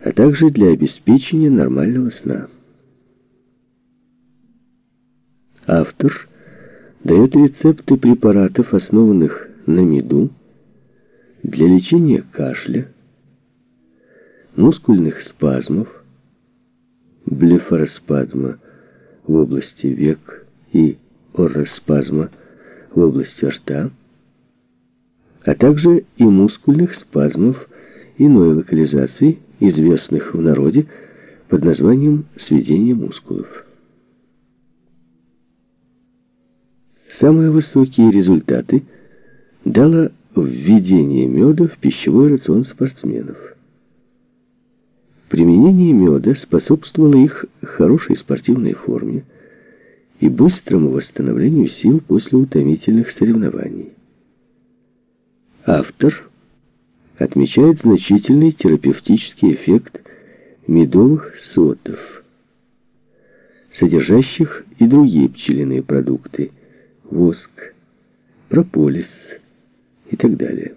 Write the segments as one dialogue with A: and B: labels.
A: а также для обеспечения нормального сна. Автор дает рецепты препаратов, основанных на меду, для лечения кашля, мускульных спазмов, блефароспазма в области век и ороспазма в области рта, а также и мускульных спазмов иной локализации, известных в народе под названием сведение мускулов. Самые высокие результаты дало введение меда в пищевой рацион спортсменов. Применение меда способствовало их хорошей спортивной форме и быстрому восстановлению сил после утомительных соревнований. Автор отмечает значительный терапевтический эффект медовых сотов, содержащих и другие пчелиные продукты, воск, прополис и так далее.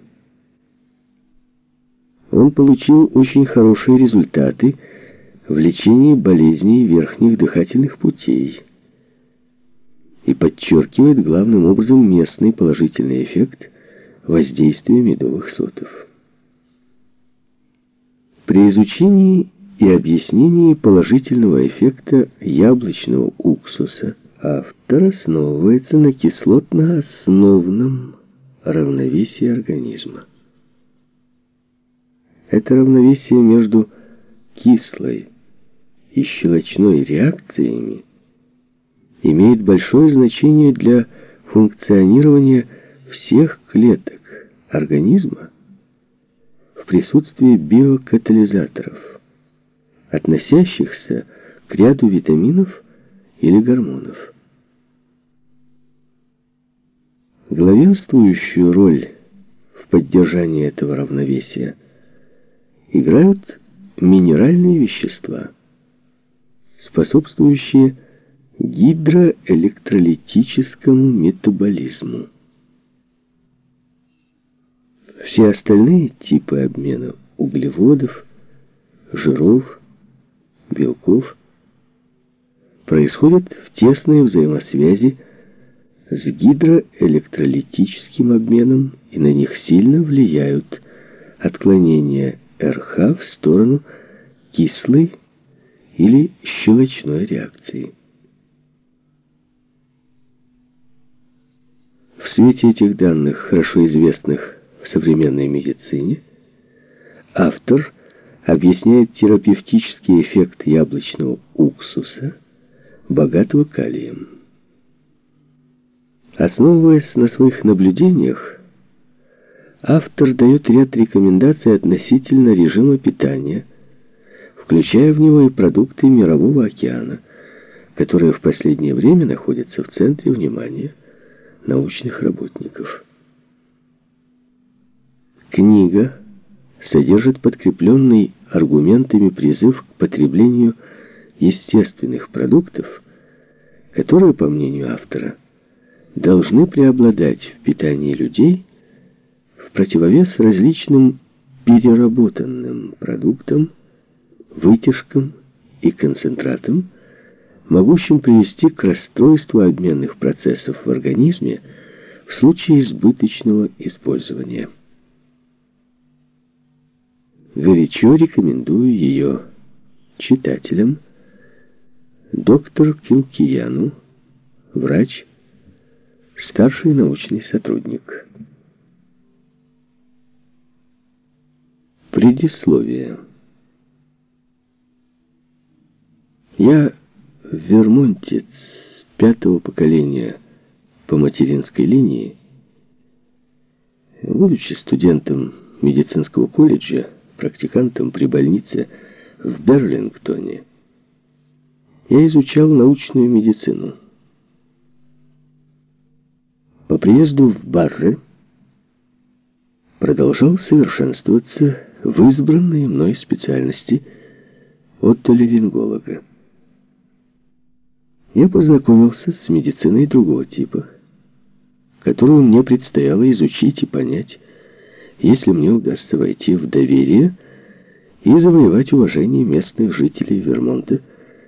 A: Он получил очень хорошие результаты в лечении болезней верхних дыхательных путей и подчеркивает главным образом местный положительный эффект воздействия медовых сотов. При изучении и объяснении положительного эффекта яблочного уксуса автор основывается на кислотно-основном равновесии организма. Это равновесие между кислой и щелочной реакциями имеет большое значение для функционирования всех клеток организма в присутствии биокатализаторов, относящихся к ряду витаминов или гормонов. Главенствующую роль в поддержании этого равновесия играют минеральные вещества, способствующие гидроэлектролитическому метаболизму. Все остальные типы обмена углеводов, жиров, белков происходят в тесной взаимосвязи с гидроэлектролитическим обменом и на них сильно влияют отклонения РХ в сторону кислой или щелочной реакции. В свете этих данных, хорошо известных в современной медицине, автор объясняет терапевтический эффект яблочного уксуса, богатого калием. Основываясь на своих наблюдениях, автор дает ряд рекомендаций относительно режима питания, включая в него и продукты Мирового океана, которые в последнее время находятся в центре внимания научных работников. Книга содержит подкрепленный аргументами призыв к потреблению естественных продуктов, которые, по мнению автора, должны преобладать в питании людей в противовес различным переработанным продуктам, вытяжкам и концентратам, могущим привести к расстройству обменных процессов в организме в случае избыточного использования. Горячо рекомендую ее читателям, доктор Килкияну, врач, старший научный сотрудник. Предисловие. Я вермонтец пятого поколения по материнской линии, будучи студентом медицинского колледжа, практикантом при больнице в Берлингтоне, я изучал научную медицину. По приезду в Барре продолжал совершенствоваться в избранной мной специальности отолеринголога я познакомился с медициной другого типа, которую мне предстояло изучить и понять, если мне удастся войти в доверие и завоевать уважение местных жителей Вермонта